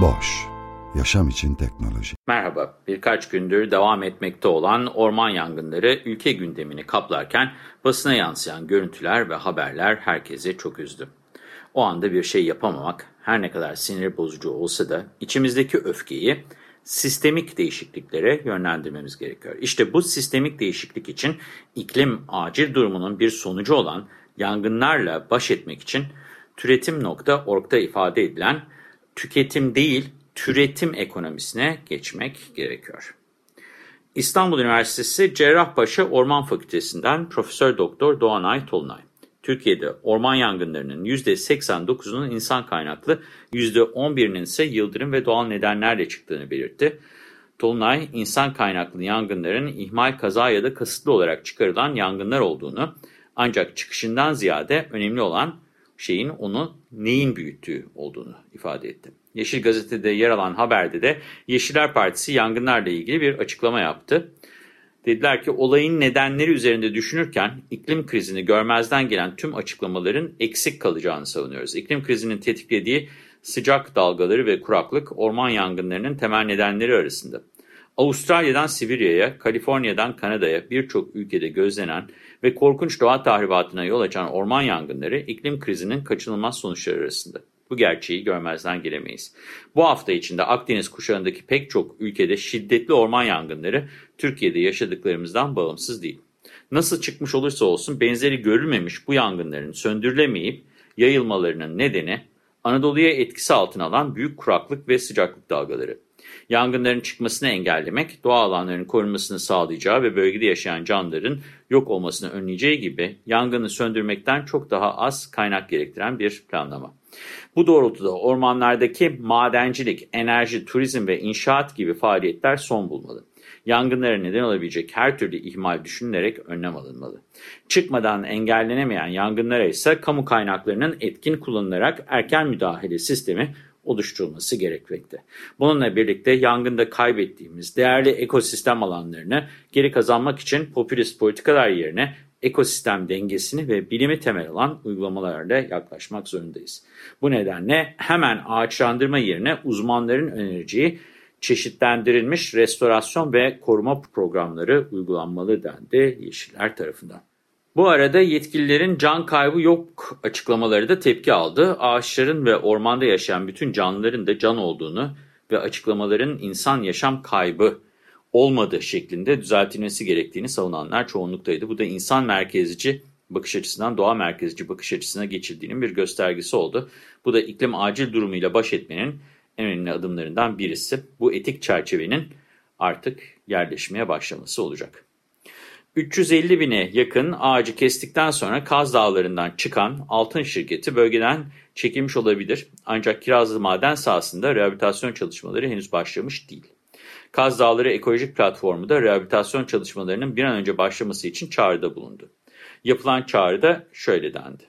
Boş, yaşam için teknoloji. Merhaba, birkaç gündür devam etmekte olan orman yangınları ülke gündemini kaplarken basına yansıyan görüntüler ve haberler herkese çok üzdü. O anda bir şey yapamamak her ne kadar sinir bozucu olsa da içimizdeki öfkeyi sistemik değişikliklere yönlendirmemiz gerekiyor. İşte bu sistemik değişiklik için iklim acil durumunun bir sonucu olan yangınlarla baş etmek için türetim.org'da ifade edilen tüketim değil türetim ekonomisine geçmek gerekiyor. İstanbul Üniversitesi Cerrahpaşa Orman Fakültesinden Profesör Doktor Doğanay Tolunay. Türkiye'de orman yangınlarının %89'unun insan kaynaklı, %11'inin ise yıldırım ve doğal nedenlerle çıktığını belirtti. Tolunay, insan kaynaklı yangınların ihmal, kaza ya da kasıtlı olarak çıkarılan yangınlar olduğunu, ancak çıkışından ziyade önemli olan şeyin onu neyin büyüttüğü olduğunu ifade etti. Yeşil Gazete'de yer alan haberde de Yeşiller Partisi yangınlarla ilgili bir açıklama yaptı. Dediler ki olayın nedenleri üzerinde düşünürken iklim krizini görmezden gelen tüm açıklamaların eksik kalacağını savunuyoruz. İklim krizinin tetiklediği sıcak dalgaları ve kuraklık orman yangınlarının temel nedenleri arasında. Avustralya'dan Sibirya'ya, Kaliforniya'dan Kanada'ya birçok ülkede gözlenen ve korkunç doğa tahribatına yol açan orman yangınları iklim krizinin kaçınılmaz sonuçları arasında. Bu gerçeği görmezden gelemeyiz. Bu hafta içinde Akdeniz kuşağındaki pek çok ülkede şiddetli orman yangınları Türkiye'de yaşadıklarımızdan bağımsız değil. Nasıl çıkmış olursa olsun benzeri görülmemiş bu yangınların söndürülemeyip yayılmalarının nedeni Anadolu'ya etkisi altına alan büyük kuraklık ve sıcaklık dalgaları. Yangınların çıkmasını engellemek, doğa alanlarının korunmasını sağlayacağı ve bölgede yaşayan canlıların yok olmasını önleyeceği gibi yangını söndürmekten çok daha az kaynak gerektiren bir planlama. Bu doğrultuda ormanlardaki madencilik, enerji, turizm ve inşaat gibi faaliyetler son bulmalı. Yangınlara neden olabilecek her türlü ihmal düşünülerek önlem alınmalı. Çıkmadan engellenemeyen yangınlara ise kamu kaynaklarının etkin kullanılarak erken müdahale sistemi oluşturulması gerekmekte. Bununla birlikte yangında kaybettiğimiz değerli ekosistem alanlarını geri kazanmak için popülist politikalar yerine ekosistem dengesini ve bilimi temel alan uygulamalarla yaklaşmak zorundayız. Bu nedenle hemen ağaçlandırma yerine uzmanların önereceği çeşitlendirilmiş restorasyon ve koruma programları uygulanmalı dendi Yeşiller tarafından. Bu arada yetkililerin can kaybı yok açıklamaları da tepki aldı. Ağaçların ve ormanda yaşayan bütün canlıların da can olduğunu ve açıklamaların insan yaşam kaybı olmadığı şeklinde düzeltilmesi gerektiğini savunanlar çoğunluktaydı. Bu da insan merkezci bakış açısından doğa merkezci bakış açısına geçildiğinin bir göstergesi oldu. Bu da iklim acil durumuyla baş etmenin en önemli adımlarından birisi. Bu etik çerçevenin artık yerleşmeye başlaması olacak. 350 bine yakın ağacı kestikten sonra Kaz Dağları'ndan çıkan altın şirketi bölgeden çekilmiş olabilir. Ancak Kirazlı Maden sahasında rehabilitasyon çalışmaları henüz başlamış değil. Kaz Dağları Ekolojik Platformu da rehabilitasyon çalışmalarının bir an önce başlaması için çağrıda bulundu. Yapılan çağrıda şöyle dendi.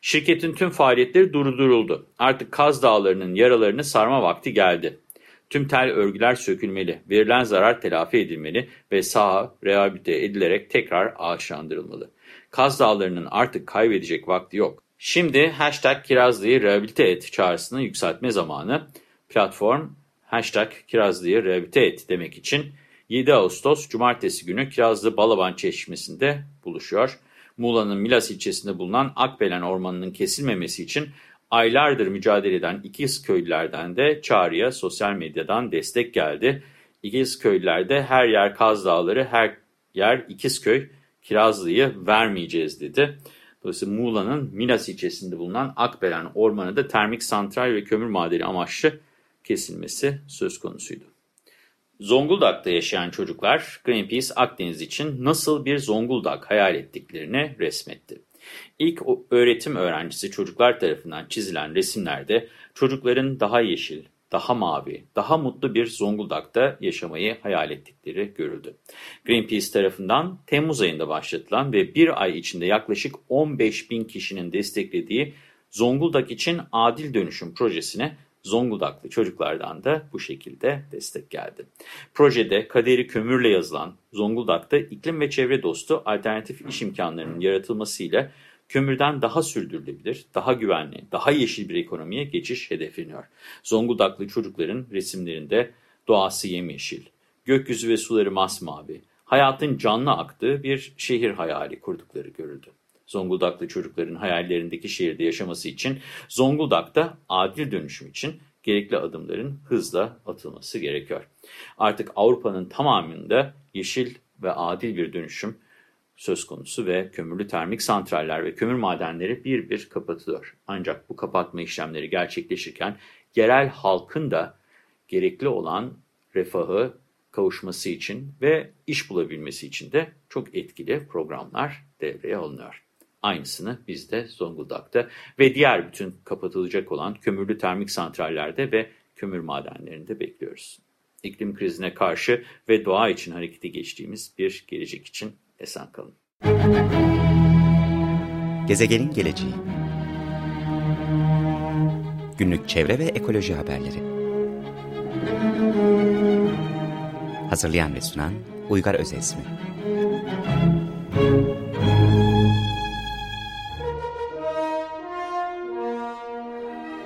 Şirketin tüm faaliyetleri durduruldu. Artık Kaz Dağları'nın yaralarını sarma vakti geldi. Tüm tel örgüler sökülmeli, verilen zarar telafi edilmeli ve saha rehabilite edilerek tekrar ağaçlandırılmalı. Kaz Dağları'nın artık kaybedecek vakti yok. Şimdi hashtag Kirazlı'yı rehabilite et çağrısını yükseltme zamanı. Platform hashtag Kirazlı'yı rehabilite et demek için 7 Ağustos Cumartesi günü Kirazlı Balaban Çeşmesi'nde buluşuyor. Muğla'nın Milas ilçesinde bulunan Akbelen Ormanı'nın kesilmemesi için aylardır mücadele eden İkiz köylülerden de çağrıya sosyal medyadan destek geldi. İkiz köylülerde her yer Kaz Dağları, her yer İkizköy, Kirazlı'yı vermeyeceğiz dedi. Dolayısıyla Muğla'nın Milas ilçesinde bulunan Akbelen Ormanı da termik santral ve kömür madeni amaçlı kesilmesi söz konusuydu. Zonguldak'ta yaşayan çocuklar Greenpeace Akdeniz için nasıl bir Zonguldak hayal ettiklerini resmetti. İlk öğretim öğrencisi çocuklar tarafından çizilen resimlerde çocukların daha yeşil, daha mavi, daha mutlu bir Zonguldak'ta yaşamayı hayal ettikleri görüldü. Greenpeace tarafından Temmuz ayında başlatılan ve bir ay içinde yaklaşık 15 bin kişinin desteklediği Zonguldak için Adil Dönüşüm projesine Zonguldaklı çocuklardan da bu şekilde destek geldi. Projede kaderi kömürle yazılan Zonguldak'ta iklim ve çevre dostu alternatif iş imkanlarının yaratılmasıyla kömürden daha sürdürülebilir, daha güvenli, daha yeşil bir ekonomiye geçiş hedefleniyor. Zonguldaklı çocukların resimlerinde doğası yemyeşil, gökyüzü ve suları masmavi, hayatın canlı aktığı bir şehir hayali kurdukları görüldü. Zonguldaklı çocukların hayallerindeki şehirde yaşaması için Zonguldak'ta adil dönüşüm için gerekli adımların hızla atılması gerekiyor. Artık Avrupa'nın tamamında yeşil ve adil bir dönüşüm söz konusu ve kömürlü termik santraller ve kömür madenleri bir bir kapatılıyor. Ancak bu kapatma işlemleri gerçekleşirken yerel halkın da gerekli olan refahı kavuşması için ve iş bulabilmesi için de çok etkili programlar devreye alınıyor. Aynısını biz de Zonguldak'ta ve diğer bütün kapatılacak olan kömürlü termik santrallerde ve kömür madenlerinde bekliyoruz. İklim krizine karşı ve doğa için harekete geçtiğimiz bir gelecek için esen kalın. Gezegenin geleceği Günlük çevre ve ekoloji haberleri Hazırlayan ve sunan Uygar Özesmi